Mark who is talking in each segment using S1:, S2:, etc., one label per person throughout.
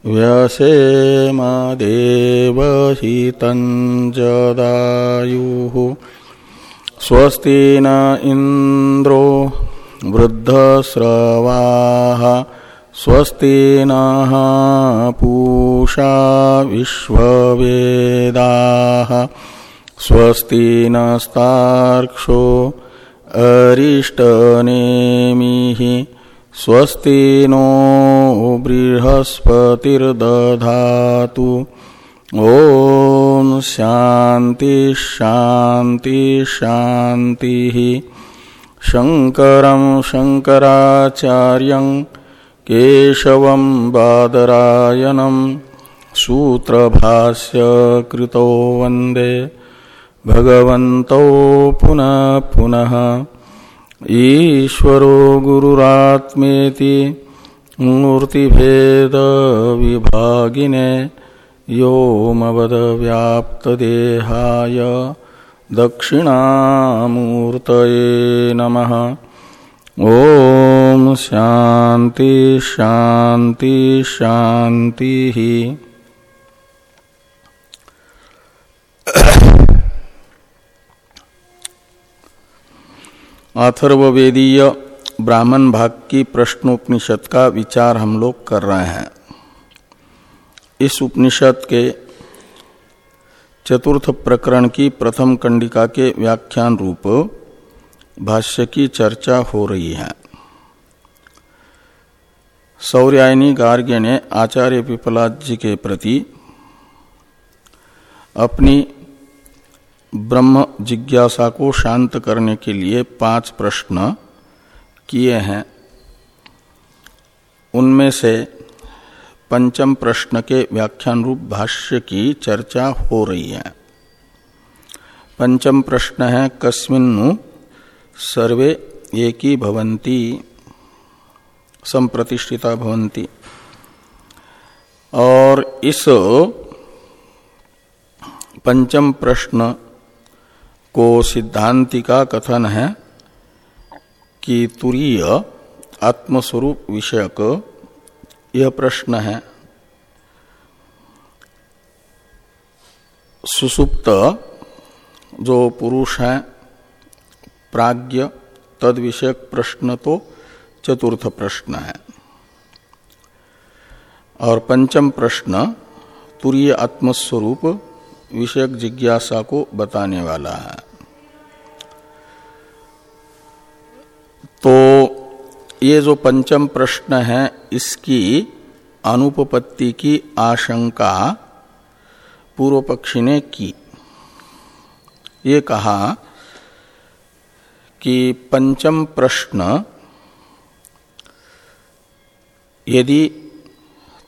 S1: स्थिरैरङ्गैस्तुष्टुवागुंशस्तनूभिर्व्यसेमदेवहितञ्जदायुः स्वस्ति न इन्द्रो वृद्धस्रवाः स्वस्ति नः पूषा विश्ववेदाः स्वस्ति नस्तार्क्षो अरिष्टनेमिः स्वस्ति नो बृहस्पतिर्दधातु। ॐ शान्ति शान्ति शान्तिः। शङ्करं शङ्कराचार्यं केशवं बादरायणं सूत्रभास्य कृतो वंदे। भगवन्तौ पुनः पुनः। ईश्वरो गुरुरात्मेति मूर्तिभेदविभागिने व्योमवदव्याप्तदेहाय दक्षिणामूर्तये नमः। ॐ शान्ति शान्ति शान्तिः। अथर्ववेदीय ब्राह्मण भाग की प्रश्नोपनिषद का विचार हम लोग कर रहे हैं। इस उपनिषद के चतुर्थ प्रकरण की प्रथम कंडिका के व्याख्यान रूप भाष्य की चर्चा हो रही है। सौर्यायनी गार्ग्य ने आचार्य पिपलाद जी के प्रति अपनी ब्रह्म जिज्ञासा को शांत करने के लिए पाँच प्रश्न किए हैं। उनमें से पंचम प्रश्न के व्याख्यान रूप भाष्य की चर्चा हो रही है। पंचम प्रश्न है, कस्मिन्नु सर्वे एकी भवंती संप्रतिष्ठिता भवंती और इस पंचम प्रश्न को सिद्धांति का कथन है कि तुरीय आत्मस्वरूप विषयक यह प्रश्न है। सुसुप्त जो पुरुष है, प्राज्ञ, तद विषयक प्रश्न तो चतुर्थ प्रश्न है। और पंचम प्रश्न, तुरीय आत्मस्वरूप विषयक जिज्ञासा को बताने वाला है। तो ये जो पंचम प्रश्न है, इसकी अनुपपत्ति की आशंका पूर्व पक्षी ने की। ये कहा कि पंचम प्रश्न, यदि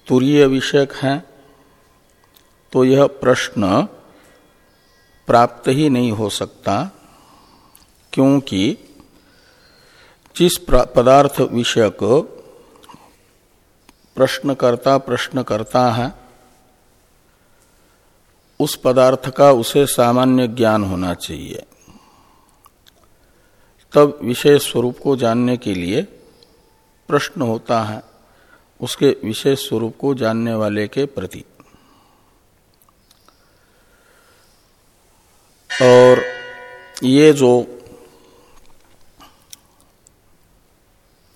S1: तुरीय विषयक है तो यह प्रश्न प्राप्त ही नहीं हो सकता, क्योंकि जिस पदार्थ विषयक प्रश्नकर्ता प्रश्न करता है, उस पदार्थ का उसे सामान्य ज्ञान होना चाहिए। तब विशेष स्वरूप को जानने के लिए प्रश्न होता है, उसके विशेष स्वरूप को जानने वाले के प्रति। और ये जो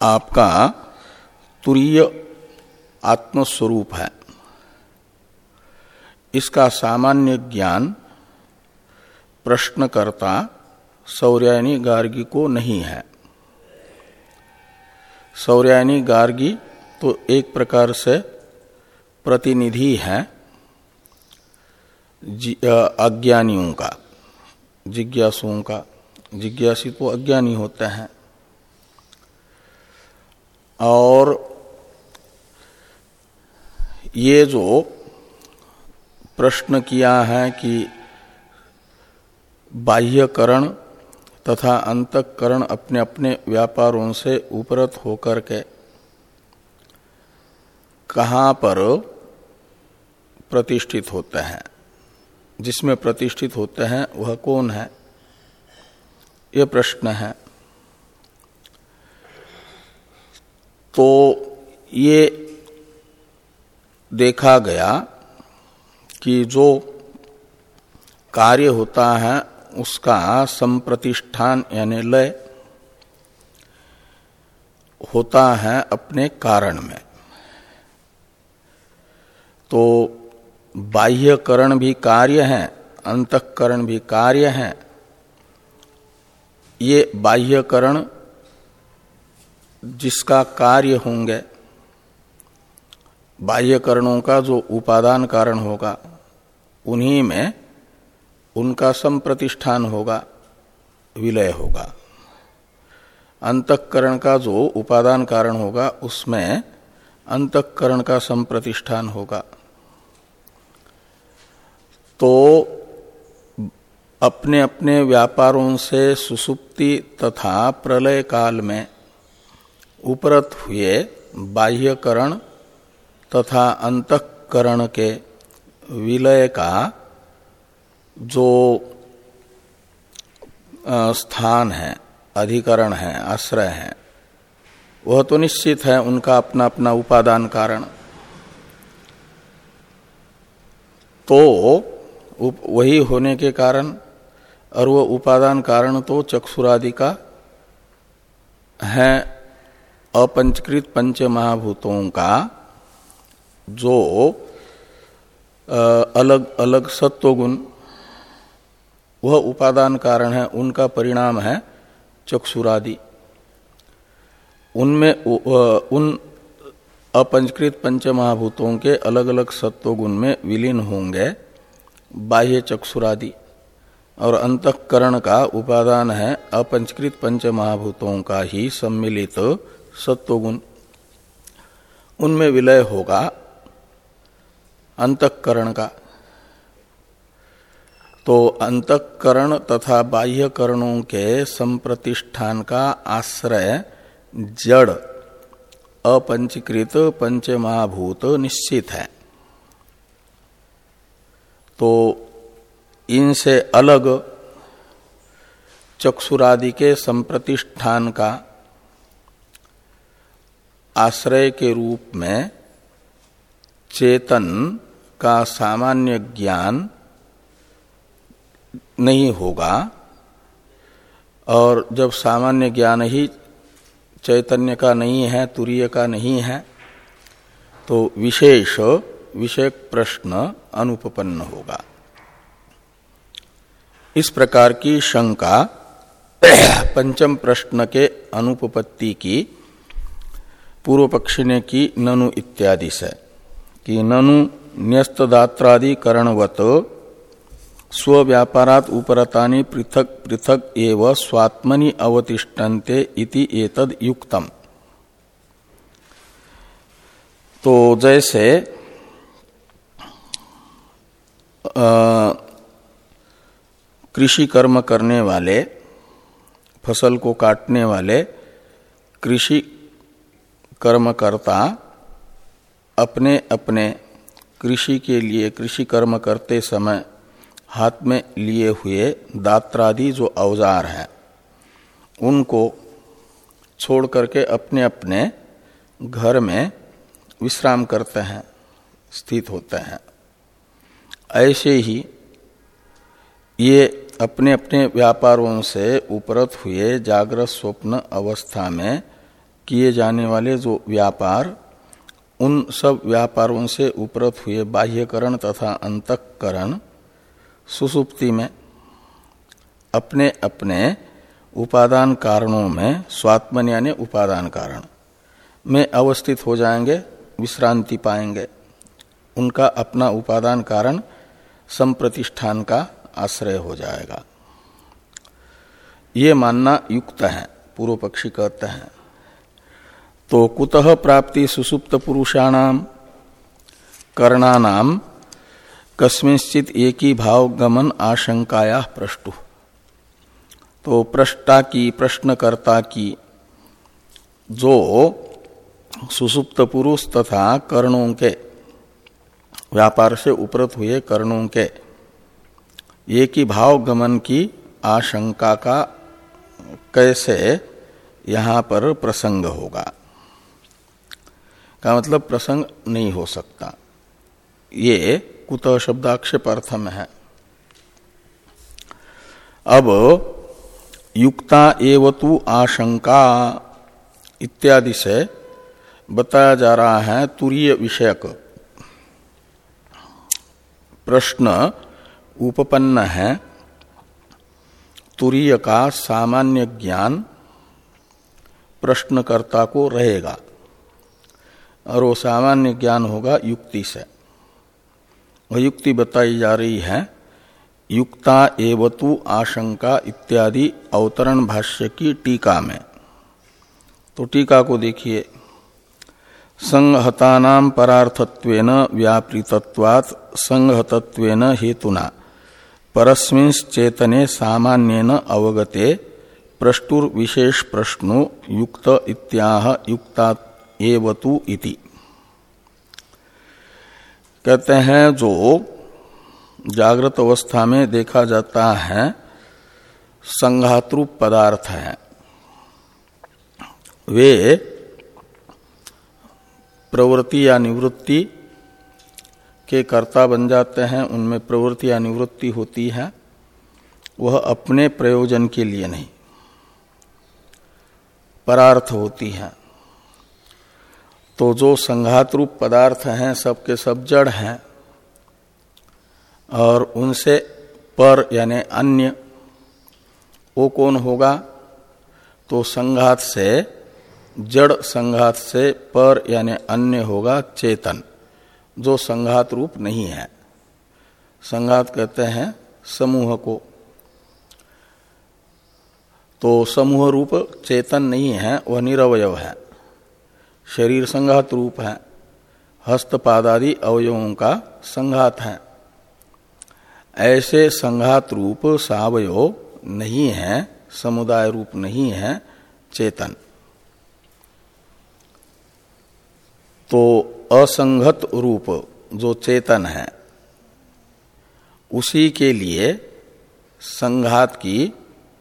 S1: आपका तुरीय आत्मस्वरूप है, इसका सामान्य ज्ञान प्रश्नकर्ता सौर्यायनी गार्गी को नहीं है। सौर्यायनी गार्गी तो एक प्रकार से प्रतिनिधि है अज्ञानियों का। जिज्ञासुओं का, जिज्ञासी तो अज्ञानी होते हैं। और ये जो प्रश्न किया है कि बाह्यकरण तथा अंतकरण अपने अपने व्यापारों से उपरत होकर के कहाँ पर प्रतिष्ठित होते हैं? जिसमें प्रतिष्ठित होते हैं, वह कौन है? यह प्रश्न है। तो ये देखा गया कि जो कार्य होता है, उसका संप्रतिष्ठान यानी लय होता है अपने कारण में। तो बाह्यकरण भी कार्य है, अंतकरण भी कार्य है। ये बाह्यकरण जिसका कार्य होंगे, बाह्यकरणों का जो उपादान कारण होगा, उन्हीं में उनका संप्रतिष्ठान होगा, विलय होगा। अंतकरण का जो उपादान कारण होगा, उसमें अंतकरण का संप्रतिष्ठान होगा। तो अपने अपने व्यापारों से सुसुप्ति तथा प्रलय काल में उपरत हुए बाह्यकरण तथा अंतकरण के विलय का जो स्थान है, अधिकरण है, आश्रय है, वह तो निश्चित है उनका अपना अपना उपादान कारण। तो वही होने के कारण और वह उपादान कारण तो चक्षुरादि का है अपंचकृत पंच महाभूतों का, जो अलग अलग सत्वगुण, वह उपादान कारण है, उनका परिणाम है चक्षुरादि। उनमें उन अपंचकृत पंच महाभूतों के अलग अलग सत्वगुण में विलीन होंगे। बाह्य चक्षुरादि। और अंतकरण का उपादान है अपंचकृत पंच महाभूतों का ही सम्मिलित सत्वगुण। उनमें विलय होगा अंतकरण का। तो अंतकरण तथा बाह्यकरणों के संप्रतिष्ठान का आश्रय जड़, अपंचीकृत पंच महाभूत निश्चित है। तो इनसे अलग चक्षुरादि के संप्रतिष्ठान का आश्रय के रूप में चेतन का सामान्य ज्ञान नहीं होगा। और जब सामान्य ज्ञान ही चैतन्य का नहीं है, तुरीय का नहीं है तो विशेष विषय प्रश्न अनुपपन्न होगा। इस प्रकार की शंका पंचम प्रश्न के अनुपपत्ति की, पूर्व पक्षी ने की ननु इत्यादि से, कि ननु न्यस्तदात्रादि करणवत स्व व्यापारात उपरतानि पृथक पृथक एव स्वात्मनि अवतिष्ठन्ते इति एतद युक्तम। तो जैसे कृषि कर्म करने वाले, फ़सल को काटने वाले, कृषि कर्मकर्ता अपने अपने कृषि के लिए, कृषि कर्म करते समय हाथ में लिए हुए दात्रादि जो औज़ार हैं, उनको छोड़ करके अपने अपने घर में विश्राम करते हैं, स्थित होते हैं। ऐसे ही ये अपने अपने व्यापारों से उपरत हुए जागृत स्वप्न अवस्था में किए जाने वाले जो व्यापार, उन सब व्यापारों से उपरत हुए बाह्यकरण तथा अंतकरण सुसुप्ति में अपने अपने उपादान कारणों में, स्वात्मन यानी उपादान कारण में अवस्थित हो जाएँगे, विश्रांति पाएँगे। उनका अपना उपादान कारण संप्रतिष्ठान का आश्रय हो जाएगा। ये मानना युक्त है पूर्व पक्षी कहते हैं। तो कुतः प्राप्ति सुसुप्त पुरुषाणाम? कर्णानाम, कस्मिश्चित एक ही भाव गमन आशंकाया प्रष्टु। तो प्रष्टा की, प्रश्नकर्ता की, जो सुसुप्त पुरुष तथा कर्णों के व्यापार से उपरत हुए कर्णों के। एक ही भाव गमन की आशंका का कैसे यहाँ पर प्रसंग होगा? का मतलब प्रसंग नहीं हो सकता। ये कुत शब्दाक्षेप अर्थम है। अब युक्ता एवतु आशंका इत्यादि से बताया जा रहा है तुरीय विषयक। प्रश्न उपपन्न है। तुरीय का सामान्य ज्ञान प्रश्नकर्ता को रहेगा। और वो सामान्य ज्ञान होगा युक्ति से। वह युक्ति बताई जा रही है, युक्ता एवतु आशंका इत्यादि अवतरण भाष्य की टीका में। तो टीका को देखिए। संहतानाम परार्थत्वेन व्यापृतत्वात्, संहतत्वेन हेतुना। परस्मिंश्चेतने सामान्यन अवगते प्रष्टुर विशेष प्रश्नो युक्त इत्याह युक्ता एवतु इति। कहते हैं जो जागृत अवस्था में देखा जाता है संघातरूप पदार्थ है। वे प्रवृत्ति या निवृत्ति के कर्ता बन जाते हैं, उनमें प्रवृत्ति या निवृत्ति होती है। वह अपने प्रयोजन के लिए नहीं, परार्थ होती है। तो जो संघात रूप पदार्थ हैं, सबके सब जड़ हैं, और उनसे पर यानी अन्य वो कौन होगा? तो संघात से जड़ संघात से पर यानी अन्य होगा चेतन, जो संघात रूप नहीं है। संघात कहते हैं समूह को। तो समूह रूप चेतन नहीं है, वह निरवय है। शरीर संघात रूप है हस्तपादादि अवयवों का संघात है। ऐसे संघात रूप सावयव नहीं है, समुदाय रूप नहीं है, चेतन। तो असंगत रूप जो चेतन है, उसी के लिए संघात की,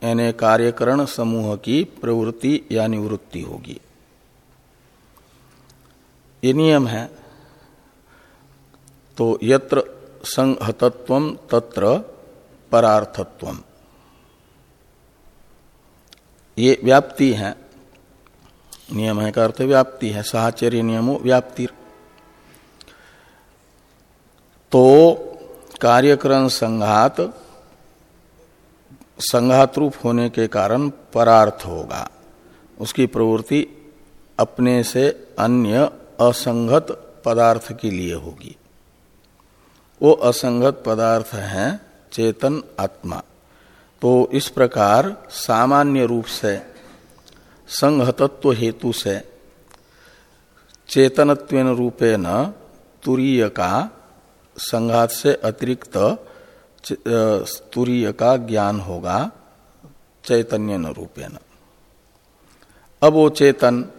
S1: यानी कार्यकरण समूह की प्रवृत्ति या निवृत्ति होगी। ये नियम है। तो यत्र संहतत्व तत्र परार्थत्व। ये व्याप्ति है। नियम है का अर्थ व्याप्ति है साहचर्य नियमो व्याप्ति तो कार्यक्रम संघात संघात रूप होने के कारण परार्थ होगा। उसकी प्रवृत्ति अपने से अन्य असंगत पदार्थ के लिए होगी। वो असंगत पदार्थ है चेतन आत्मा। तो इस प्रकार सामान्य रूप से संहतत्व हेतु से चेतनत्व रूपेण तुरीय का संघात से अतिरिक्त तुरीय का ज्ञान होगा चैतन्य रूपेण। अब वो चेतन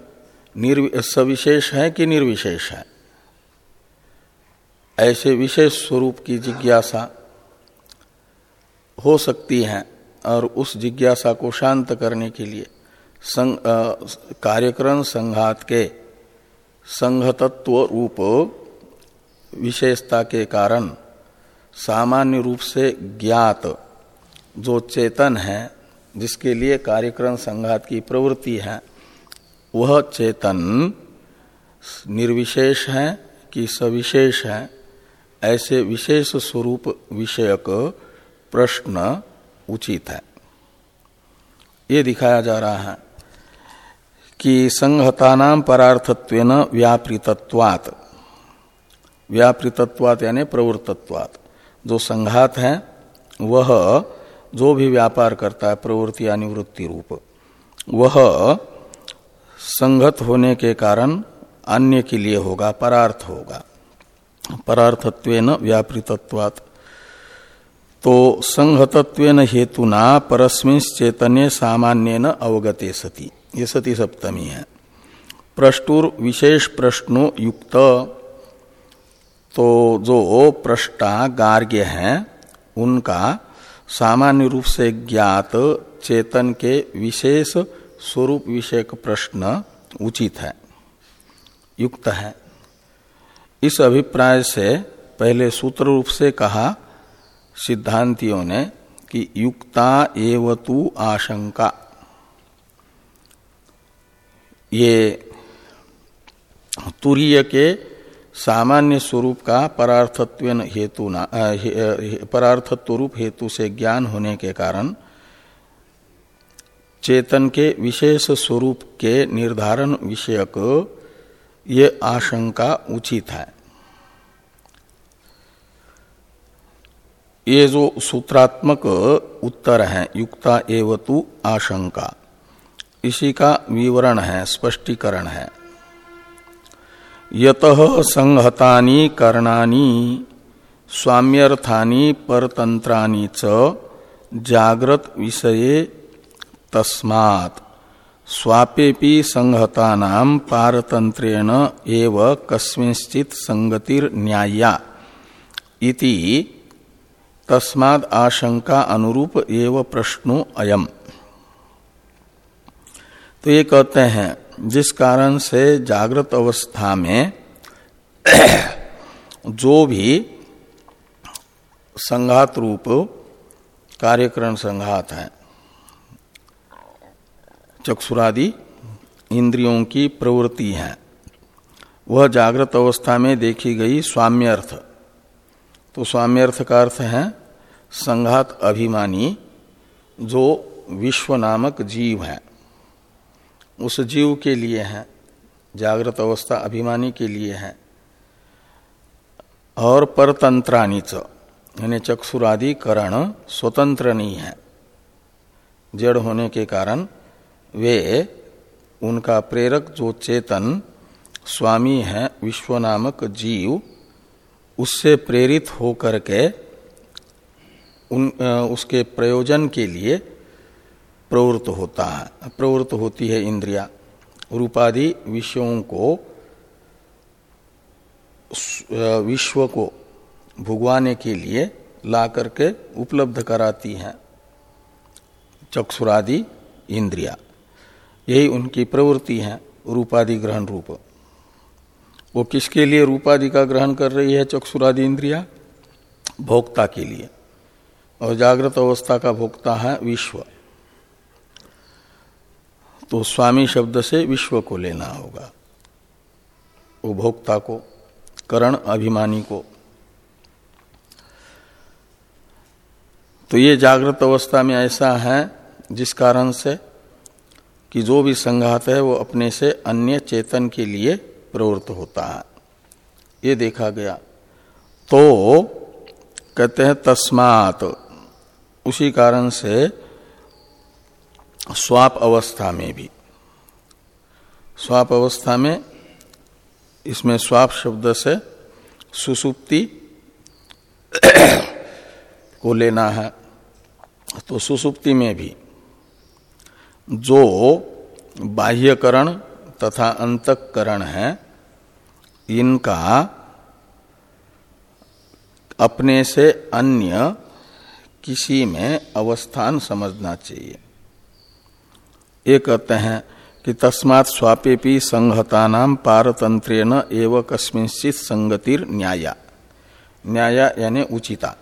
S1: सविशेष है कि निर्विशेष है? ऐसे विशेष स्वरूप की जिज्ञासा हो सकती है और उस जिज्ञासा को शांत करने के लिए संग, कार्यक्रम संघात के संघतत्व रूप विशेषता के कारण सामान्य रूप से ज्ञात जो चेतन है जिसके लिए कार्यक्रम संघात की प्रवृत्ति है वह चेतन निर्विशेष है कि सविशेष है ऐसे विशेष स्वरूप विषयक प्रश्न उचित है। ये दिखाया जा रहा है। कि संहतानाम परार्थत्व व्यापृतत्वात। व्यापृतत्वात यानी प्रवृत्तत्वात। जो संघात है, वह जो भी व्यापार करता है, प्रवृत्ति या निवृत्ति रूप, वह संगत होने के कारण अन्य के लिए होगा, परार्थ होगा। परार्थत्व व्यापृतत्वात्। तो संहतत्व हेतुना परस्मिन चैतन्य सामान्य अवगते सती। ये सती सप्तमी है। प्रष्टुर विशेष प्रश्नो युक्त तो जो प्रष्टा गार्ग्य हैं, उनका सामान्य रूप से ज्ञात चेतन के विशेष स्वरूप विषयक प्रश्न उचित है, युक्त है। इस अभिप्राय से पहले सूत्र रूप से कहा सिद्धांतियों ने कि युक्ता एवतु आशंका। ये तुरीय के सामान्य स्वरूप का परार्थत्व हेतु ना हे, परार्थत्व रूप हेतु से ज्ञान होने के कारण चेतन के विशेष स्वरूप के निर्धारण विषयक ये आशंका उचित है। ये जो सूत्रात्मक उत्तर है युक्ता एवतु आशंका। इसी का विवरण है, स्पष्टीकरण है। यत संहतानी करणानी, स्वाम्यर्थानी परतंत्राणी च जागृत विषये तस्मात्। स्वापेपि संहतानाम पारतंत्रेण एव कस्मिंश्चित संगतिर न्याया इति तस्माद आशंका अनुरूप एव प्रश्नो अयम। तो ये कहते हैं, जिस कारण से जागृत अवस्था में जो भी संघात रूप, कार्यकरण संघात है, चक्षुरादि इंद्रियों की प्रवृत्ति है, वह जागृत अवस्था में देखी गई स्वाम्यर्थ। तो स्वाम्यर्थ का अर्थ है, संघात अभिमानी जो विश्व नामक जीव है। उस जीव के लिए हैं, जागृत अवस्था अभिमानी के लिए हैं। और परतंत्रानी च, यानी चक्षुरादि करण स्वतंत्र नहीं है। जड़ होने के कारण वे उनका प्रेरक जो चेतन स्वामी है विश्व नामक जीव, उससे प्रेरित होकर के उन उसके प्रयोजन के लिए प्रवृत्त होता है। प्रवृत्त होती है इंद्रिया। रूपादि विषयों को विश्व को भुगवाने के लिए ला करके उपलब्ध कराती हैं चक्षुरादि इंद्रिया। यही उनकी प्रवृत्ति है, रूपादि ग्रहण रूप। वो किसके लिए रूपादि का ग्रहण कर रही है चक्षुरादि इंद्रिया? भोक्ता के लिए। और जागृत अवस्था का भोक्ता है विश्व। तो स्वामी शब्द से विश्व को लेना होगा। उपभोक्ता को, करण अभिमानी को। तो ये जागृत अवस्था में ऐसा है, जिस कारण से कि जो भी संघात है, वो अपने से अन्य चेतन के लिए प्रवृत्त होता है। ये देखा गया। तो कहते हैं तस्मात। उसी कारण से स्वाप अवस्था में भी। स्वाप अवस्था में इसमें स्वाप शब्द से सुसुप्ति को लेना है। तो सुसुप्ति में भी जो बाह्यकरण तथा अंतकरण है, इनका अपने से अन्य किसी में अवस्थान समझना चाहिए। ये कहते हैं कि तस्मात् स्वापेपी संहता नाम पारतंत्रेण एवं कस्मिंचित संगतिर न्याया। न्याया यानी उचिता।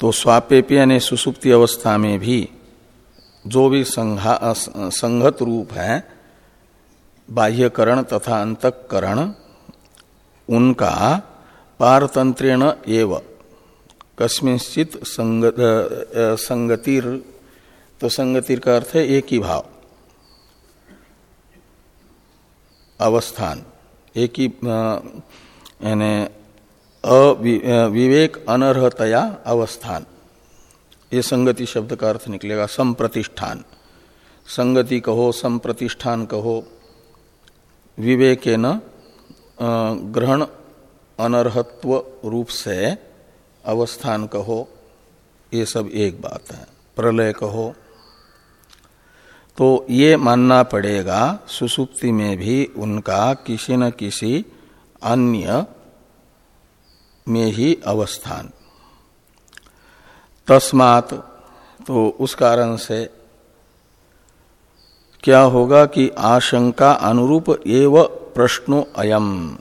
S1: तो स्वापेपी यानी सुसुप्ति अवस्था में भी जो भी संघत रूप है, बाह्यकरण तथा अंतकरण, उनका पारतंत्रेण एव कस्मिंचित संगतिर तो संगतिर का अर्थ है एक ही भाव। अवस्थान। एक ही यानी अविवेक अनर्हतया अवस्थान। ये संगति शब्द का अर्थ निकलेगा संप्रतिष्ठान। संगति कहो, संप्रतिष्ठान कहो विवेक न ग्रहण अनर्हत्व रूप से अवस्थान कहो, ये सब एक बात है। प्रलय कहो तो ये मानना पड़ेगा, सुसुप्ति में भी उनका किसी न किसी अन्य में ही अवस्थान। तस्मात तो उस कारण से क्या होगा कि आशंका अनुरूप एव प्रश्नो अयम।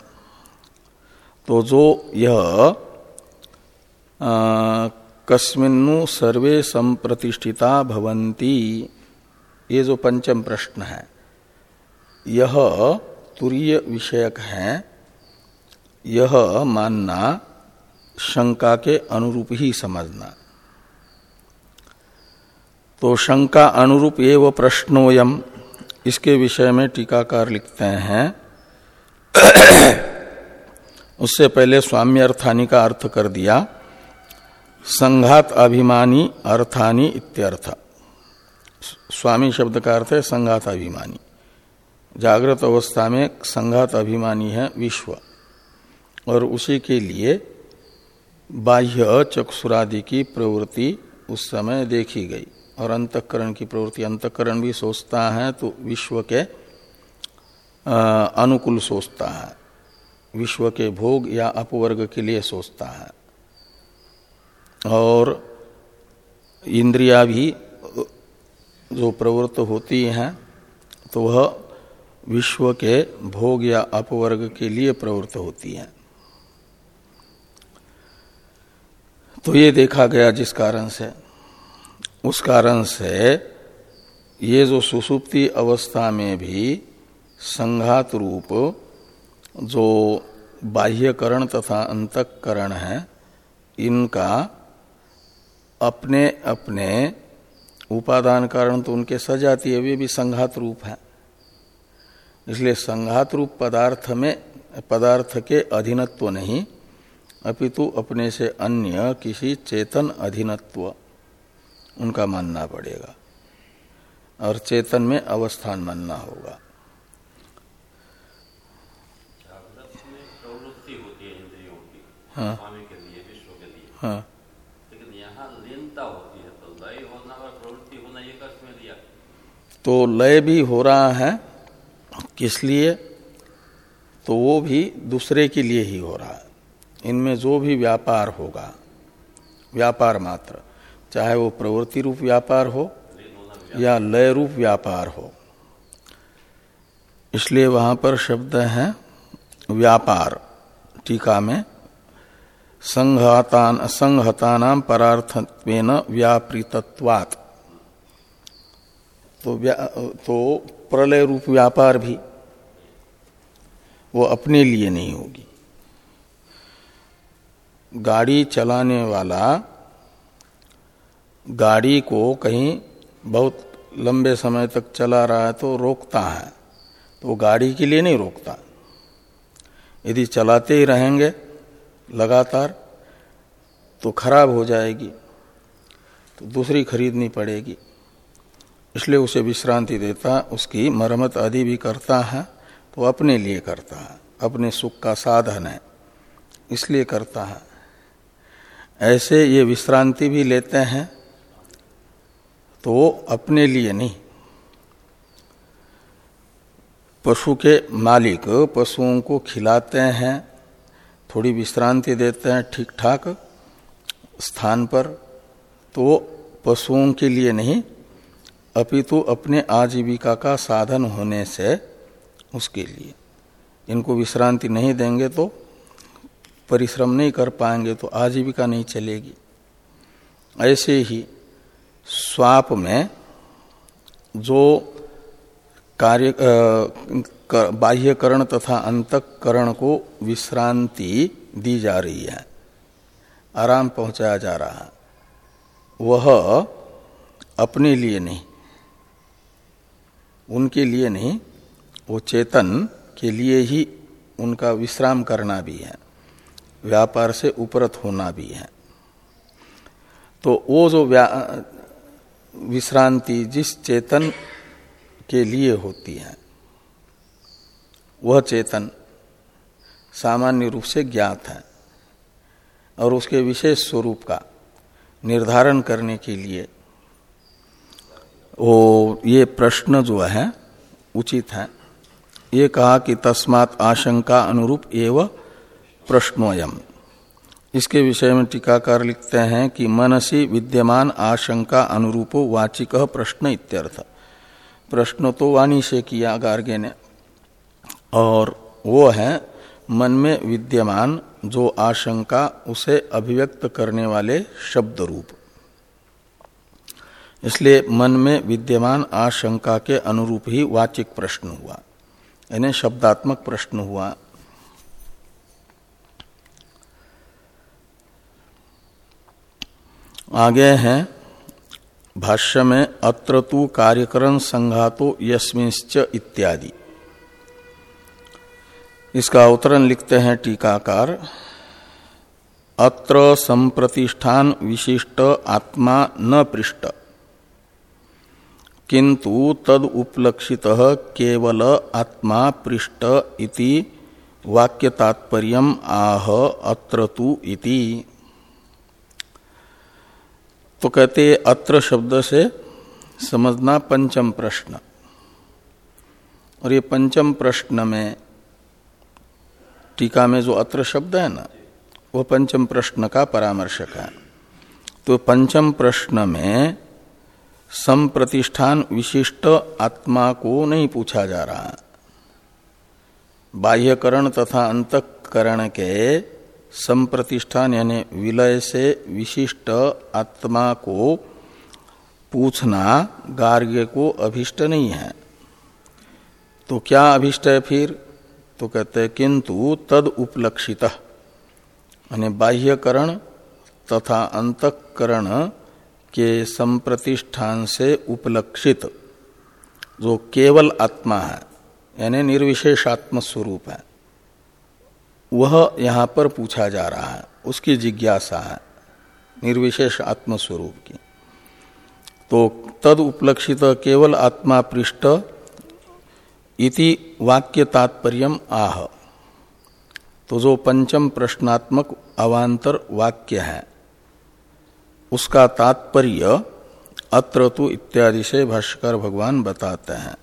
S1: तो जो यह कस्मिन्नु सर्वे संप्रतिष्ठिता भवंती ये जो पंचम प्रश्न है, यह तुरीय विषयक है, यह मानना शंका के अनुरूप ही समझना। तो शंका अनुरूप ये एव प्रश्नोयम, इसके विषय में टीकाकार लिखते हैं। उससे पहले स्वाम्य अर्थानी का अर्थ कर दिया, संघात अभिमानी अर्थानी इत्यर्थ। स्वामी शब्द का अर्थ है संघात अभिमानी। जागृत अवस्था में संघात अभिमानी है विश्व। और उसी के लिए बाह्य चक्षुरादि की प्रवृत्ति उस समय देखी गई। और अंतकरण की प्रवृत्ति, अंतकरण भी सोचता है तो विश्व के अनुकूल सोचता है। विश्व के भोग या अपवर्ग के लिए सोचता है। और इंद्रिया भी जो प्रवृत्त होती हैं तो वह विश्व के भोग या अपवर्ग के लिए प्रवृत्त होती हैं। तो ये देखा गया जिस कारण से। उस कारण से ये जो सुसुप्ति अवस्था में भी संघात रूप, जो बाह्यकरण तथा अंतकरण है, इनका अपने अपने उपादान कारण तो उनके सजाती है वे भी संघात रूप है। इसलिए संघात रूप पदार्थ में पदार्थ के अधीनत्व नहीं अपितु अपने से अन्य किसी चेतन अधीनत्व उनका मानना पड़ेगा। और चेतन में अवस्थान मानना होगा। हाँ हाँ लेकिन यहाँ लीनता होती है तो लय होना और प्रवृत्ति होना ये में लिया तो लय भी हो रहा है। किस लिए? तो वो भी दूसरे के लिए ही हो रहा है। इनमें जो भी व्यापार होगा, व्यापार मात्र, चाहे वो प्रवृत्ति रूप व्यापार हो या लय रूप व्यापार हो। इसलिए वहाँ पर शब्द है व्यापार, टीका में। संहतान संहतानाम परार्थत्वेन व्यापृतत्वात्। तो तो प्रलय रूप व्यापार भी वो अपने लिए नहीं होगी। गाड़ी चलाने वाला गाड़ी को कहीं बहुत लंबे समय तक चला रहा है तो रोकता है तो वो गाड़ी के लिए नहीं रोकता। यदि चलाते ही रहेंगे लगातार तो खराब हो जाएगी तो दूसरी खरीदनी पड़ेगी। इसलिए उसे विश्रांति देता, उसकी मरम्मत आदि भी करता है तो अपने लिए करता है, अपने सुख का साधन है, इसलिए करता है। ऐसे ये विश्रांति भी लेते हैं तो अपने लिए नहीं। पशु के मालिक, पशुओं को खिलाते हैं, थोड़ी विश्रांति देते हैं ठीक ठाक स्थान पर तो पशुओं के लिए नहीं अपितु अपने आजीविका का साधन होने से उसके लिए। इनको विश्रांति नहीं देंगे तो परिश्रम नहीं कर पाएँगे तो आजीविका नहीं चलेगी। ऐसे ही स्वाप में जो कार्य कर, बाह्यकरण तथा अंतकरण को विश्रांति दी जा रही है आराम पहुँचाया जा रहा है वह अपने लिए नहीं। उनके लिए नहीं, वो चेतन के लिए ही उनका विश्राम करना भी है, व्यापार से उपरत होना भी है। तो वो जो विश्रांति जिस चेतन के लिए होती है, वह चेतन सामान्य रूप से ज्ञात है और उसके विशेष स्वरूप का निर्धारण करने के लिए वो, ये प्रश्न जो है, उचित है। ये कहा कि तस्मात आशंका अनुरूप एवं प्रश्नोयम। इसके विषय में टीकाकार लिखते हैं कि मनसी विद्यमान आशंका अनुरूपो वाचिक प्रश्न इत्यर्थ। प्रश्न तो वाणी से किया, गार्गे ने। और वो है, मन में विद्यमान जो आशंका, उसे अभिव्यक्त करने वाले शब्द रूप इसलिए मन में विद्यमान आशंका के अनुरूप ही वाचिक प्रश्न हुआ। यानी शब्दात्मक प्रश्न हुआ। आगे हैं, भाष्य में, अत्र तु कार्यकरण संघातो यस्मिश्च इत्यादि। इसका अवतरण लिखते हैं टीकाकार। अत्र संप्रतिष्ठान विशिष्ट आत्मा न पृष्ठ किंतु तद उपलक्षित केवल आत्मा पृष्ठ इति वाक्य तात्पर्य आह अत्र इति। तो कहते अत्र शब्द से समझना पंचम प्रश्न। और ये पंचम प्रश्न में टीका में जो अत्र शब्द है ना, वो पंचम प्रश्न का परामर्शक है। तो पंचम प्रश्न में संप्रतिष्ठान विशिष्ट आत्मा को नहीं पूछा जा रहा। बाह्यकरण तथा अंतकरण के संप्रतिष्ठान यानी विलय से विशिष्ट आत्मा को पूछना गार्ग्य को अभिष्ट नहीं है। तो क्या अभिष्ट है फिर? तो कहते हैं, किंतु तद उपलक्षित। यानी बाह्यकरण तथा अंतकरण के संप्रतिष्ठान से उपलक्षित जो केवल आत्मा है, यानी निर्विशेष आत्म स्वरूप है, वह यहाँ पर पूछा जा रहा है, उसकी जिज्ञासा है, निर्विशेष आत्म स्वरूप की। तो तद उपलक्षित केवल आत्मा पृष्ठ इति वाक्य तात्पर्य आह। तो जो पंचम प्रश्नात्मक अवांतर वाक्य है उसका तात्पर्य अत्र तो इत्यादि से भाष्कर भगवान बताते हैं।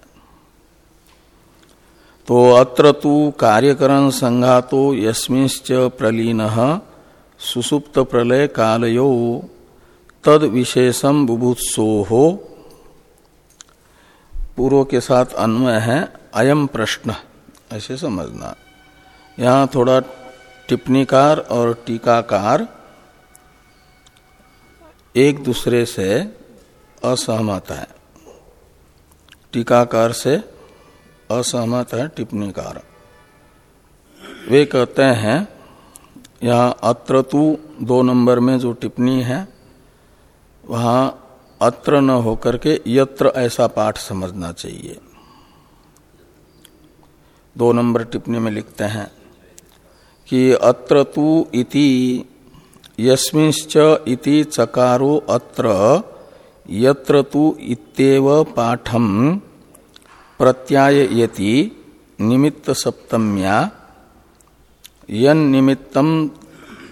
S1: तो अत्र तो कार्यकरण संघातो यस्मिश्च प्रलीन सुसुप्त प्रलय कालयो तद विशेषम बुभुत्सो हो पूर्व के साथ अन्वय है अयम प्रश्न, ऐसे समझना। यहाँ थोड़ा टिप्पणीकार और टीकाकार एक दूसरे से असहमत है। टीकाकार से असहमत है, टिप्पणीकार। वे कहते हैं, यहाँ अत्र तू दो नंबर में जो टिप्पणी है, वहाँ अत्र न होकर के यत्र ऐसा पाठ समझना चाहिए। दो नंबर टिप्पणी में लिखते हैं कि अत्र तु इति इति चकारो अत्र, यत्र तु इत्येव पाठम प्रत्यायति निमित्त सप्तम्या यन निमित्तम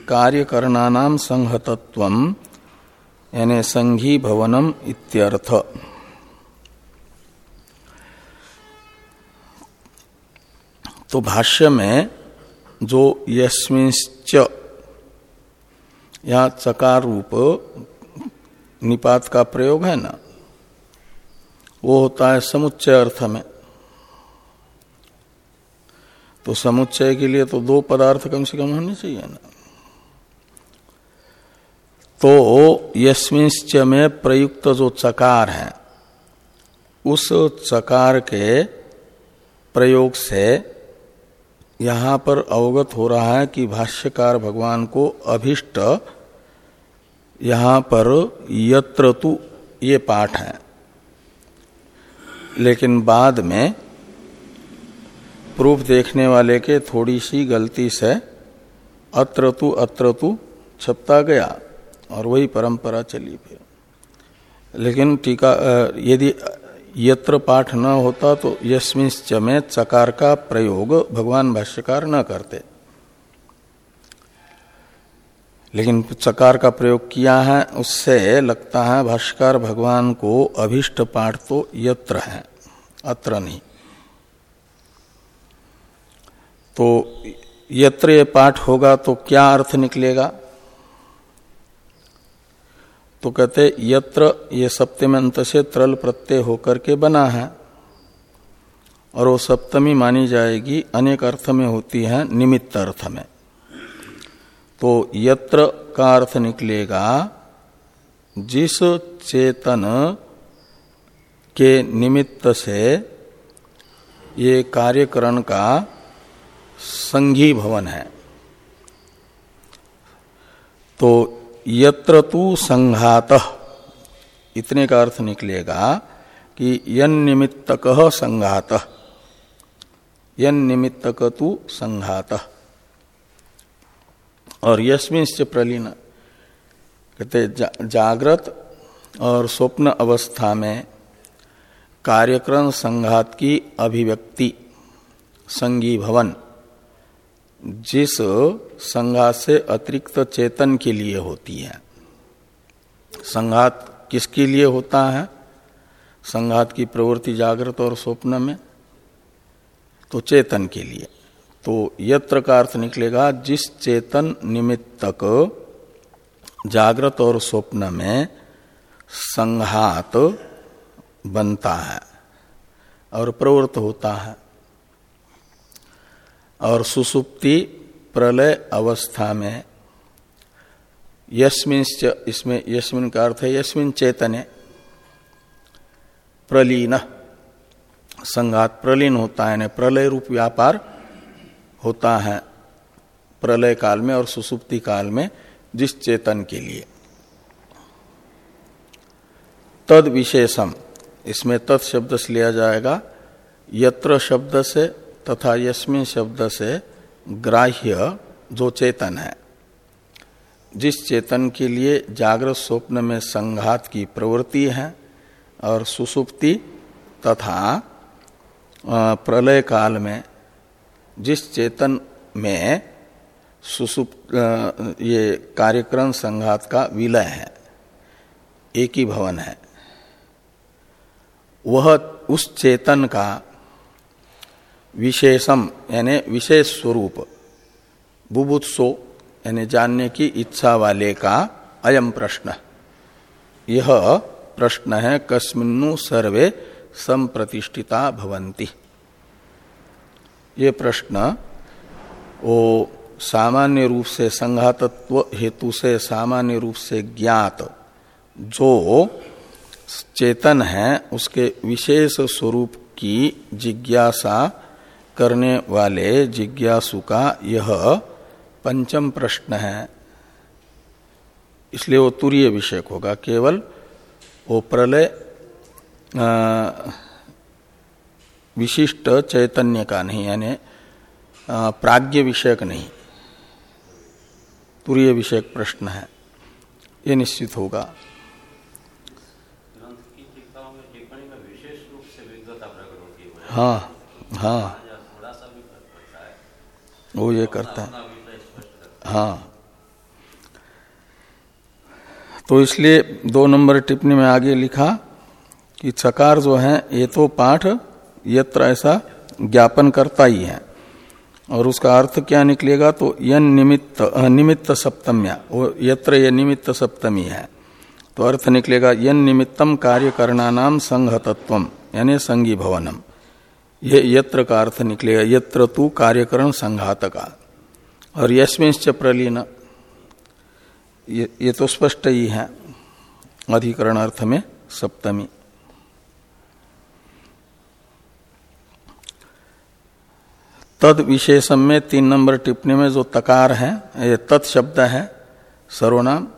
S1: कार्यकरणानाम संहतत्व, यानी संघी भवनम इत्यर्थ। तो भाष्य में जो यस्मिश्च यहाँ चकार रूप, निपात का प्रयोग है ना? वो होता है समुच्चय अर्थ में। तो समुच्चय के लिए तो दो पदार्थ कम से कम होने चाहिए ना? तो यस्मिश्च में प्रयुक्त जो चकार है, उस चकार के प्रयोग से यहाँ पर अवगत हो रहा है कि भाष्यकार भगवान को अभिष्ट यहाँ पर यत्र तु, ये पाठ है। लेकिन बाद में प्रूफ देखने वाले के थोड़ी सी गलती से अत्र तु अत्र तु छपता गया और वही परंपरा चली फिर। लेकिन टीका यदि यत्र पाठ न होता तो यस्मिश्च में चकार का प्रयोग भगवान भाष्यकार न करते। लेकिन चकार का प्रयोग किया है, उससे लगता है भाष्कर भगवान को अभिष्ट पाठ तो यत्र है, अत्र नहीं। तो यत्र ये पाठ होगा तो क्या अर्थ निकलेगा? तो कहते, यत्र ये सप्तम अंत से त्रल प्रत्यय होकर के बना है, और वो सप्तमी मानी जाएगी, अनेक अर्थ में होती है, निमित्त अर्थ में। तो यत्र का अर्थ निकलेगा, जिस चेतन के निमित्त से ये कार्यकरण का संघी भवन है। तो यत्र तु संघात, इतने का अर्थ निकलेगा कि यन निमित्तक संघात, यन निमित्तक तु संघात। और यस्मिश्च प्रलीन। कहते जा, जागृत और स्वप्न अवस्था में कार्यक्रम संघात की अभिव्यक्ति संगी भवन जिस संघात से अतिरिक्त चेतन के लिए होती है। संघात किसके लिए होता है? संघात की प्रवृत्ति जागृत और स्वप्न में तो चेतन के लिए। तो यत्र का अर्थ निकलेगा, जिस चेतन निमित्तक जागृत और स्वप्न में संघात बनता है और प्रवृत्त होता है और सुसुप्ति प्रलय अवस्था में यस्मिंश्च, इसमें यस्मिन का अर्थ है, यस्मिन चेतने प्रलीन, संघात प्रलीन होता है प्रलय रूप व्यापार होता है प्रलय काल में और सुसुप्ति काल में जिस चेतन के लिए। तद विशेषम, इसमें तत् शब्द से लिया जाएगा, यत्र शब्द से तथा यस्मिन शब्द से ग्राह्य जो चेतन है। जिस चेतन के लिए जागृत स्वप्न में संघात की प्रवृत्ति है और सुसुप्ति तथा प्रलय काल में जिस चेतन में सुसुप ये कार्यक्रम संघात का विलय है, एक ही भवन है, वह उस चेतन का विशेषम, यानी विशेष स्वरूप, बुभुत्सो, यानी जानने की इच्छा वाले का अयम प्रश्न। यह प्रश्न है, कस्मिन्नु सर्वे संप्रतिष्ठिता भवंती ये प्रश्न वो सामान्य रूप से संघातत्व हेतु से सामान्य रूप से ज्ञात जो चेतन है, उसके विशेष स्वरूप की जिज्ञासा करने वाले जिज्ञासु का यह पंचम प्रश्न है। इसलिए वो तुरीय विषयक होगा। केवल वो प्रलय विशिष्ट चैतन्य का नहीं, यानी प्राज्ञ विषयक नहीं। तुरीय विषयक प्रश्न है। ये निश्चित होगा। हाँ हाँ। वो ये करता है। हाँ। तो इसलिए दो नंबर टिप्पणी में आगे लिखा कि चकार जो है, ये तो पाठ यत्र ऐसा ज्ञापन करता ही है। और उसका अर्थ क्या निकलेगा? तो यन निमित्त निमित्त सप्तम्या। वो यत्र ये निमित्त सप्तमी है। तो अर्थ निकलेगा यन निमित्तम कार्य करना नाम संघतत्व यानी संगी भवनम। ये यत्र का अर्थ निकलेगा यत्र तू कार्यकरण संघात का और यशमिश्च प्रलीन ये, ये तो स्पष्ट ही है अधिकरण अर्थ में सप्तमी। तद विशेषम में तीन नंबर टिप्पणी में जो तकार है, ये तत् शब्द है, सर्वनाम,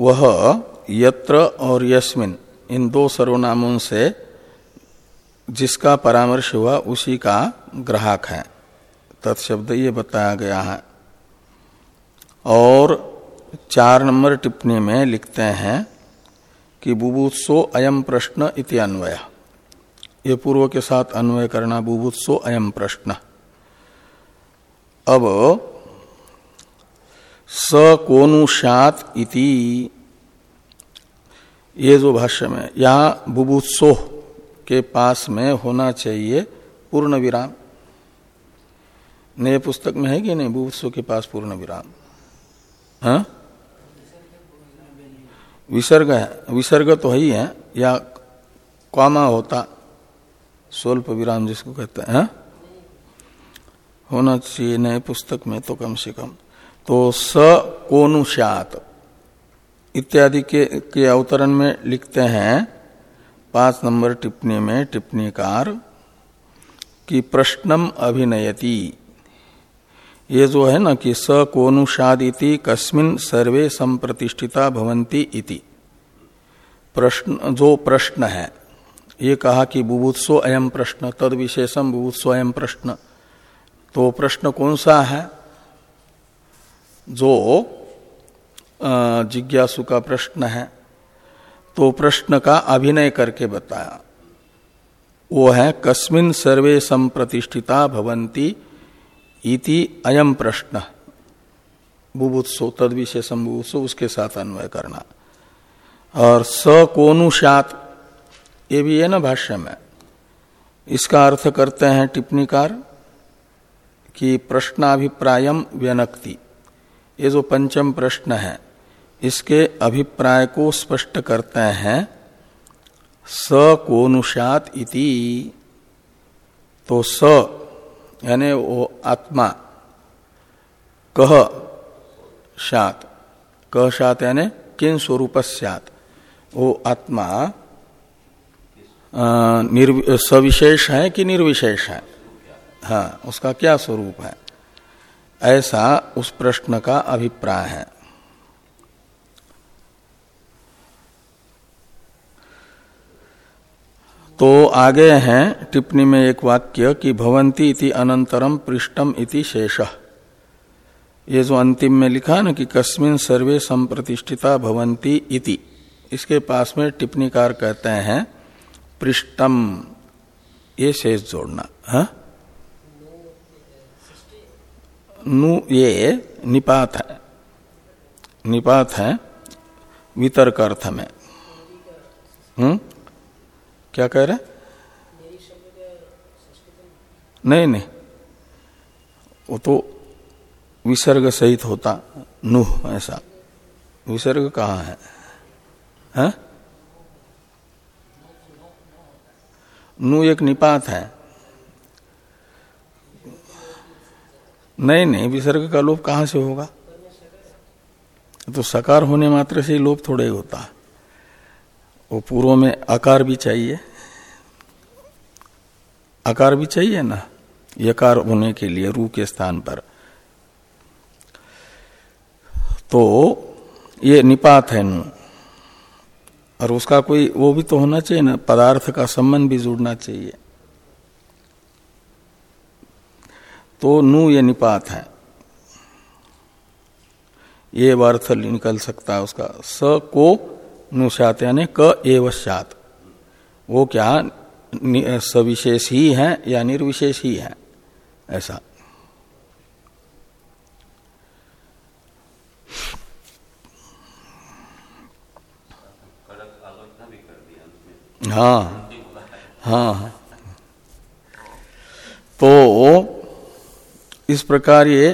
S1: वह, यत्र और यस्मिन, इन दो सर्वनामों से जिसका परामर्श हुआ उसी का ग्राहक है। तत्शब्द ये बताया गया है। और चार नंबर टिप्पणी में लिखते हैं कि बुभुत्सो अयम प्रश्न इति अन्वय। ये पूर्व के साथ अन्वय करना बुभुत्सो अयम प्रश्न। अब स कोनुषात इति। ये जो भाष्य में यहाँ बुभुत्सो के पास में होना चाहिए पूर्ण विराम नए पुस्तक में है कि नहीं? बुभुत्सो के पास पूर्ण विराम हाँ? विसर्ग है। विसर्ग तो ही है या क्वामा होता, स्वल्प विराम जिसको कहते हैं हाँ? होना चाहिए नए पुस्तक में तो कम से कम। तो स कोनुषात इत्यादि के, के अवतरण में लिखते हैं पाँच नंबर टिप्पणी में टिप्पणीकार कि प्रश्नम अभिनयति। ये जो है ना कि स कोनुषादिति कस्मिन सर्वे संप्रतिष्ठिता भवंती इति। प्रश्न जो प्रश्न है ये कहा कि बुभुत्सो अयम प्रश्न तद विशेषम बुभुत्सो अयम प्रश्न। तो प्रश्न कौन सा है? जो जिज्ञासु का प्रश्न है तो प्रश्न का अभिनय करके बताया। वो है, कस्मिन सर्वे संप्रतिष्ठिता भवंती इति अयम प्रश्न। बुभुत्सो, तद विशेषम बुभुत्सो, उसके साथ अन्वय करना। और स कोनुषात ये भी है ना भाष्य में इसका अर्थ करते हैं टिप्पणीकार। कि प्रश्नाभिप्रायम व्यनक्ति। ये जो पंचम प्रश्न है, इसके अभिप्राय को स्पष्ट करते हैं, स कोनुषात इति। तो स, यानी वो आत्मा, कह शात कह शात यानी किन स्वरूप सात वो आत्मा सविशेष है कि निर्विशेष है? हाँ उसका क्या स्वरूप है? ऐसा उस प्रश्न का अभिप्राय है। तो आगे हैं टिप्पणी में एक वाक्य कि भवंती इति अनंतरम पृष्ठम इति शेष। ये जो अंतिम में लिखा ना कि कस्मिन सर्वे संप्रतिष्ठिता भवंती इति, इसके पास में टिप्पणीकार कहते हैं पृष्ठम ये शेष जोड़ना, है हाँ? नु ये निपात है। निपात है वितर्क अर्थ में हम्म क्या कह रहे नहीं नहीं। वो तो विसर्ग सहित होता। नुह ऐसा। विसर्ग कहाँ है? हा? नु एक निपात है। नहीं नहीं, विसर्ग का लोप कहाँ से होगा? तो सकार होने मात्र से ही लोप थोड़े ही होता वो पूर्व में आकार भी चाहिए। आकार भी चाहिए ना? यकार होने के लिए रू के स्थान पर। तो ये निपात है नु। और उसका कोई वो भी तो होना चाहिए ना? पदार्थ का संबंध भी जुड़ना चाहिए। तो नु ये निपात है। ये अर्थ निकल सकता है उसका। स को नुशात यानी क एवशात वो क्या सविशेष ही है या निर्विशेष ही है? ऐसा। हाँ हाँ। तो इस प्रकार ये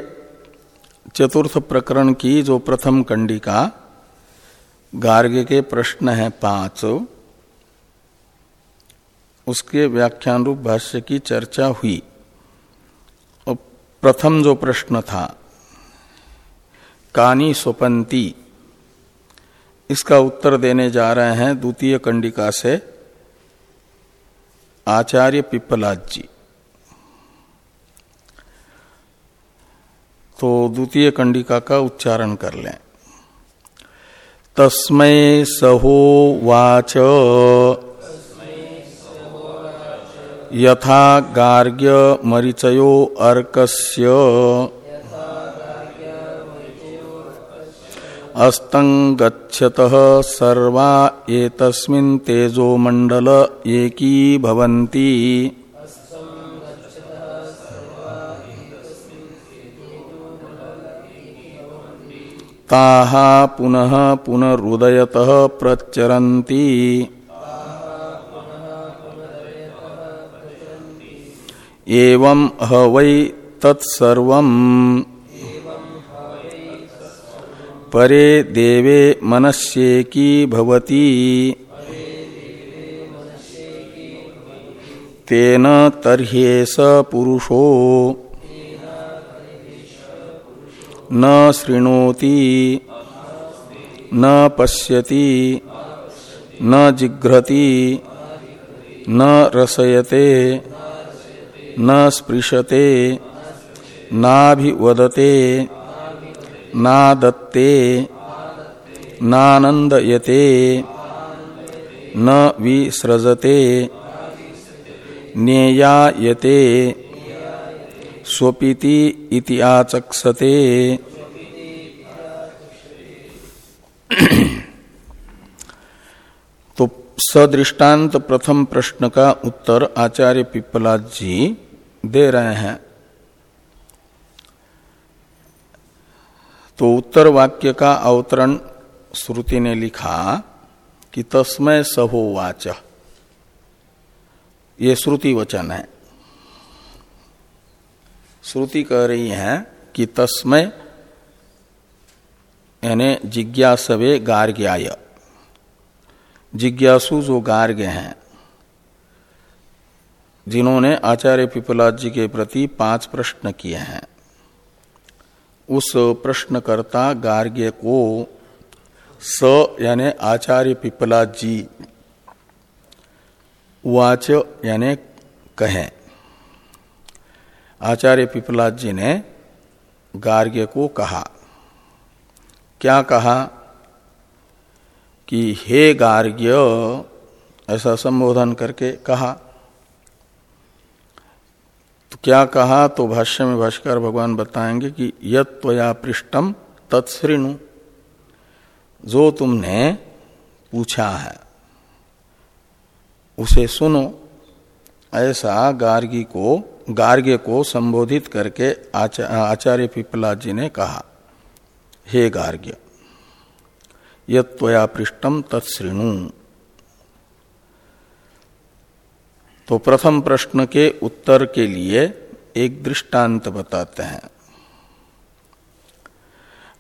S1: चतुर्थ प्रकरण की जो प्रथम कंडिका, गार्गे के प्रश्न है पाँच, उसके व्याख्यान रूप भाष्य की चर्चा हुई। और प्रथम जो प्रश्न था, कानी स्वपंती, इसका उत्तर देने जा रहे हैं द्वितीय कंडिका से आचार्य पिप्पलाद जी तो द्वितीय कंडिका का उच्चारण कर लें। तस्मै सहो वाच। यथा गार्ग्य मरीचयो अर्कस्य। अस्तंगच्छतः सर्वा एतस्मिन् तेजोमण्डल एकी भवन्ति। ताः पुनः पुनरुदयत प्रचरन्ति एवं ह वै तत्सर्वम्। परे देवे मनस्येकी भवती। तेन तर्ह्येस पुरुषो। न शृणोति, न पश्यति, न जिघ्रति, न रसयते, न स्पृशते, नाभिवदते, नादत्ते नानंदयते न विसृजते, नेयायते स्वपीति इति आचक्षते। तो सदृष्टांत प्रथम प्रश्न का उत्तर आचार्य पिपला जी दे रहे हैं। तो उत्तर वाक्य का अवतरण श्रुति ने लिखा कि तस्मय सहोवाच ये श्रुति वचन है। श्रुति कह रही है कि तस्मय यानी जिज्ञासवे गार्ग्याय। जिज्ञासु जो गार्ग्य हैं, जिन्होंने आचार्य पिपलाद जी के प्रति पाँच प्रश्न किए हैं। उस प्रश्नकर्ता गार्ग्य को स, यानी आचार्य पिपलाद जी, वाच, यानी कहें। आचार्य पिपलाद जी ने गार्ग्य को कहा, क्या कहा कि हे गार्ग्य, ऐसा संबोधन करके कहा तो क्या कहा तो भाष्य में भाष्कर भगवान बताएँगे कि यत्वया पृष्ठम तत्सृणु जो तुमने पूछा है, उसे सुनो। ऐसा गार्गी को गार्ग्य को संबोधित करके आचार्य पिपला जी ने कहा, हे गार्ग्य यत्वया पृष्ठम तत्सृणु तो प्रथम प्रश्न के उत्तर के लिए एक दृष्टांत बताते हैं।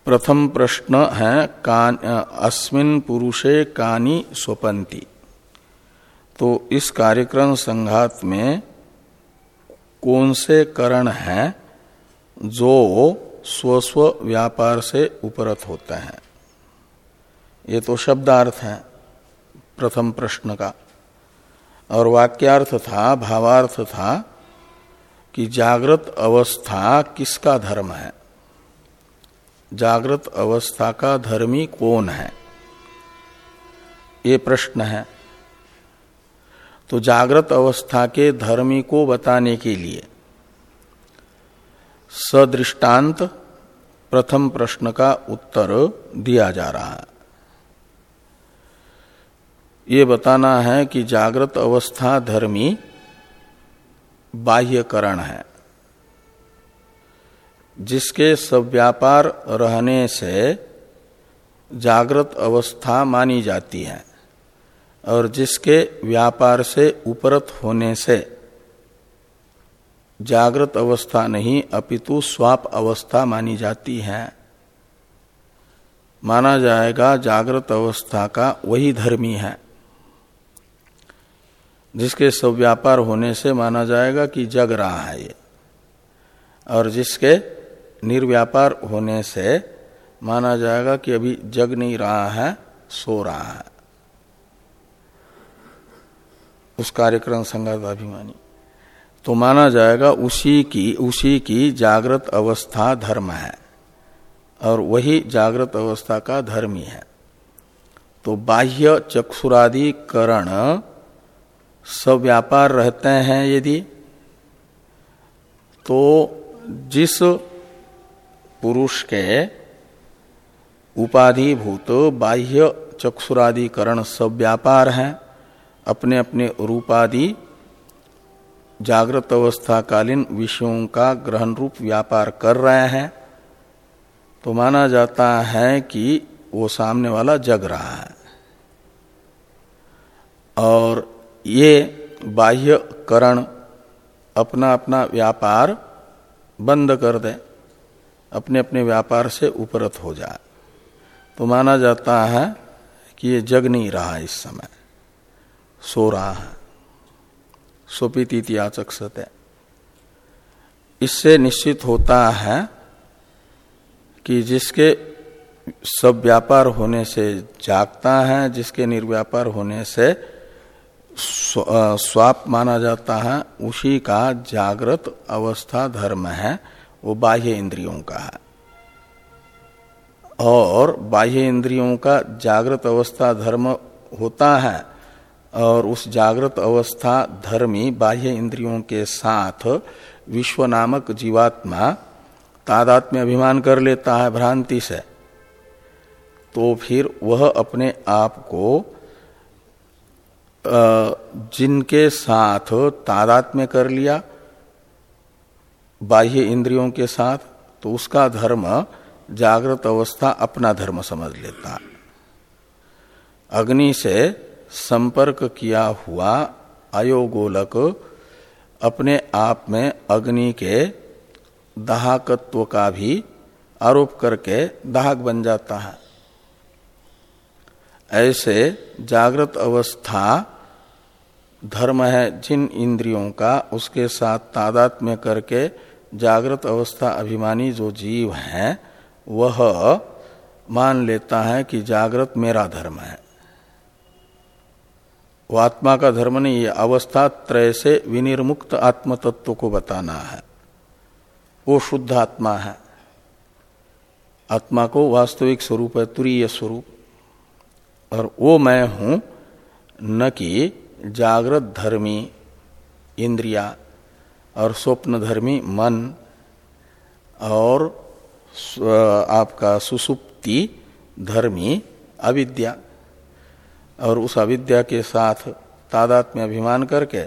S1: प्रथम प्रश्न है, कान, अस्मिन पुरुषे कानी स्वपंती तो इस कार्यक्रम संघात में कौन से करण हैं जो स्वस्व व्यापार से उपरत होते हैं? ये तो शब्दार्थ है, प्रथम प्रश्न का। और वाक्यार्थ था, भावार्थ था कि जागृत अवस्था किसका धर्म है? जागृत अवस्था का धर्मी कौन है? ये प्रश्न है। तो जागृत अवस्था के धर्मी को बताने के लिए। सदृष्टांत, प्रथम प्रश्न का उत्तर दिया जा रहा है। ये बताना है कि जागृत अवस्था धर्मी बाह्यकरण है, जिसके सब व्यापार रहने से जागृत अवस्था मानी जाती है। और जिसके व्यापार से उपरत होने से जागृत अवस्था नहीं, अपितु स्वाप अवस्था मानी जाती है। माना जाएगा जागृत अवस्था का वही धर्मी है, जिसके सब व्यापार होने से माना जाएगा कि जग रहा है ये। और जिसके निर्व्यापार होने से माना जाएगा कि अभी जग नहीं रहा है, सो रहा है। उस कार्यक्रम संगत अभिमानी तो माना जाएगा उसी की उसी की जागृत अवस्था धर्म है। और वही जागृत अवस्था का धर्म ही। है तो बाह्य चक्षुरादि करण सब व्यापार रहते हैं यदि तो जिस पुरुष के उपाधिभूत बाह्य चक्षुरादिकरण सब व्यापार है अपने अपने रूपादि जागृत अवस्था कालीन विषयों का ग्रहण रूप व्यापार कर रहे हैं तो माना जाता है कि वो सामने वाला जग रहा है। और ये बाह्य करण अपना अपना व्यापार बंद कर दे अपने अपने व्यापार से उपरत हो जाए। तो माना जाता है कि ये जग नहीं रहा इस समय। सो रहा है। सोपीति आचक सत्य इससे निश्चित होता है कि जिसके सब व्यापार होने से जागता है, जिसके निर्व्यापार होने से स्वाप माना जाता है, उसी का जागृत अवस्था धर्म है, वो बाह्य इंद्रियों का है। और बाह्य इंद्रियों का जागृत अवस्था धर्म होता है और उस जागृत अवस्था धर्मी बाह्य इंद्रियों के साथ विश्व नामक जीवात्मा तादात्म्य अभिमान कर लेता है भ्रांति से। तो फिर वह अपने आप को जिनके साथ तादात्म्य कर लिया, बाह्य इंद्रियों के साथ तो उसका धर्म जागृत अवस्था अपना धर्म समझ लेता। अग्नि से संपर्क किया हुआ अयोगोलक अपने आप में अग्नि के दाहकत्व का भी आरोप करके दाहक बन जाता है। ऐसे जागृत अवस्था धर्म है जिन इंद्रियों का, उसके साथ तादात्म्य करके जागृत अवस्था अभिमानी जो जीव है, वह मान लेता है कि जागृत मेरा धर्म है। वो आत्मा का धर्म नहीं है अवस्था त्रय से विनिर्मुक्त आत्म तत्व को बताना है। वो शुद्ध आत्मा है। आत्मा को वास्तविक स्वरूप है, तुरीय स्वरूप। और वो मैं हूँ, न कि जागृत धर्मी इंद्रिया और स्वप्न धर्मी मन और आपका सुसुप्ति धर्मी अविद्या। और उस अविद्या के साथ तादात में अभिमान करके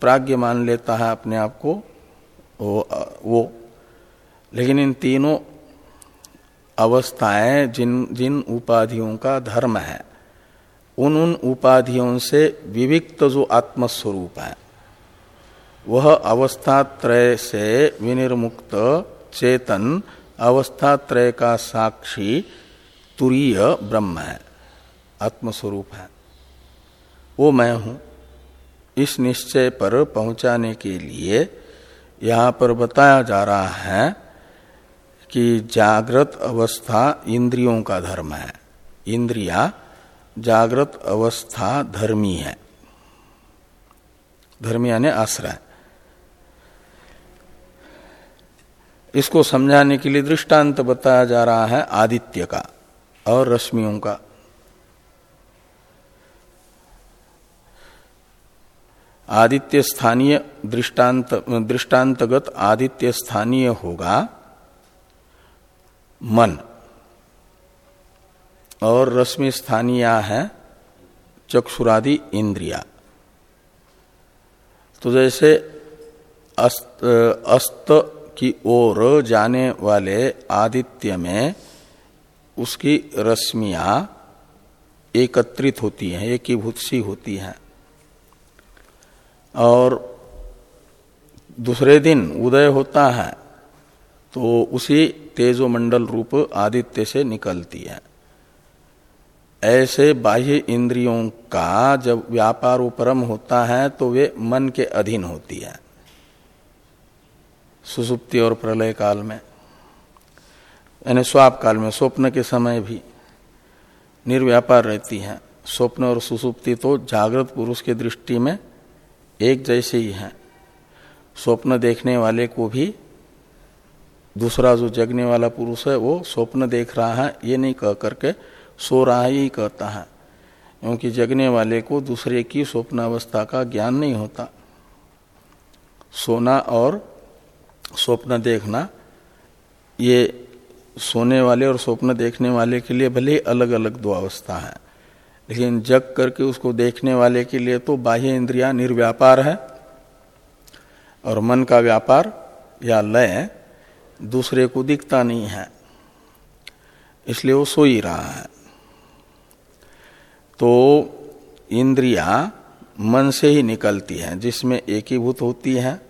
S1: प्राग्ञ मान लेता है अपने आप को वो, वो। लेकिन इन तीनों अवस्थाएँ जिन जिन उपाधियों का धर्म है उन उन उपाधियों से विविक्त जो आत्मस्वरूप है वह अवस्था त्रय से विनिर्मुक्त चेतन अवस्था त्रय का साक्षी तुरीय ब्रह्म है आत्मस्वरूप है। वो मैं हूँ। इस निश्चय पर पहुँचाने के लिए यहाँ पर बताया जा रहा है कि जागृत अवस्था इंद्रियों का धर्म है। इंद्रिया जागृत अवस्था धर्मी है। धर्मी यानी आश्रय। इसको समझाने के लिए दृष्टांत बताया जा रहा है आदित्य का और रश्मियों का। आदित्य स्थानीय दृष्टांत दृष्टांतगत आदित्य स्थानीय होगा मन। और रश्मि स्थानीय है चक्षुरादि इंद्रिया। तो जैसे अस्त, अस्त की ओर जाने वाले आदित्य में उसकी रश्मियाँ एकत्रित होती हैं एकीभूत सी होती हैं। और दूसरे दिन उदय होता है तो उसी तेजोमंडल रूप आदित्य से निकलती है। ऐसे बाह्य इंद्रियों का जब व्यापार उपरम होता है तो वे मन के अधीन होती है। सुसुप्ति और प्रलय काल में, यानी स्वाप काल में, स्वप्न के समय भी निर्व्यापार रहती है। स्वप्न और सुसुप्ति तो जागृत पुरुष की दृष्टि में एक जैसे ही है। स्वप्न देखने वाले को भी दूसरा जो जगने वाला पुरुष है, वो स्वप्न देख रहा है, ये नहीं कह करके सो रहा ही कहता है। क्योंकि जगने वाले को दूसरे की स्वप्न अवस्था का ज्ञान नहीं होता। सोना और स्वप्न देखना, ये सोने वाले और स्वप्न देखने वाले के लिए भले अलग अलग दो अवस्था है। लेकिन जग करके उसको देखने वाले के लिए तो बाह्य इंद्रिया निर्व्यापार है और मन का व्यापार या लय दूसरे को दिखता नहीं है, इसलिए वो सो ही रहा है। तो इंद्रिया मन से ही निकलती हैं, जिसमें एकीभूत होती है,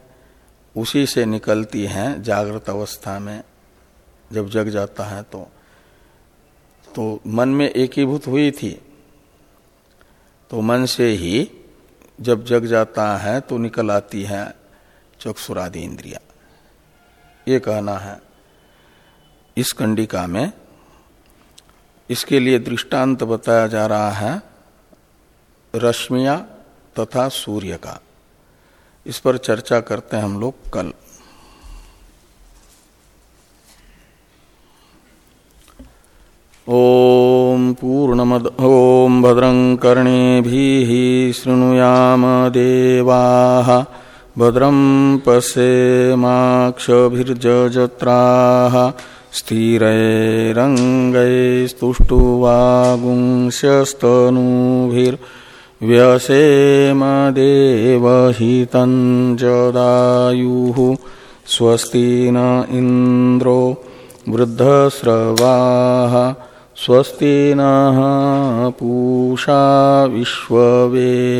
S1: उसी से निकलती हैं जागृत अवस्था में। जब जग जाता है तो तो मन में एकीभूत हुई थी तो मन से ही जब जग जाता है तो निकल आती है चक्षुरादि इंद्रिया। ये कहना है, इस कंडिका में इसके लिए दृष्टांत बताया जा रहा है, रश्मिया तथा सूर्य का। इस पर चर्चा करते हैं हम लोग कल। ओम पूर्णमद ओम भद्रं कर्णे शृणुयाम देवा। भद्रं पश्येमाक्षभिर्जत्रा स्थिरैरङ्गैस्तुष्टुवागुंस्यस्तनूभिर्व्यसेम देवहितं स्वस्ति न इन्द्रो वृद्धस्रवाः। स्वस्ति न पूषा विश्ववे।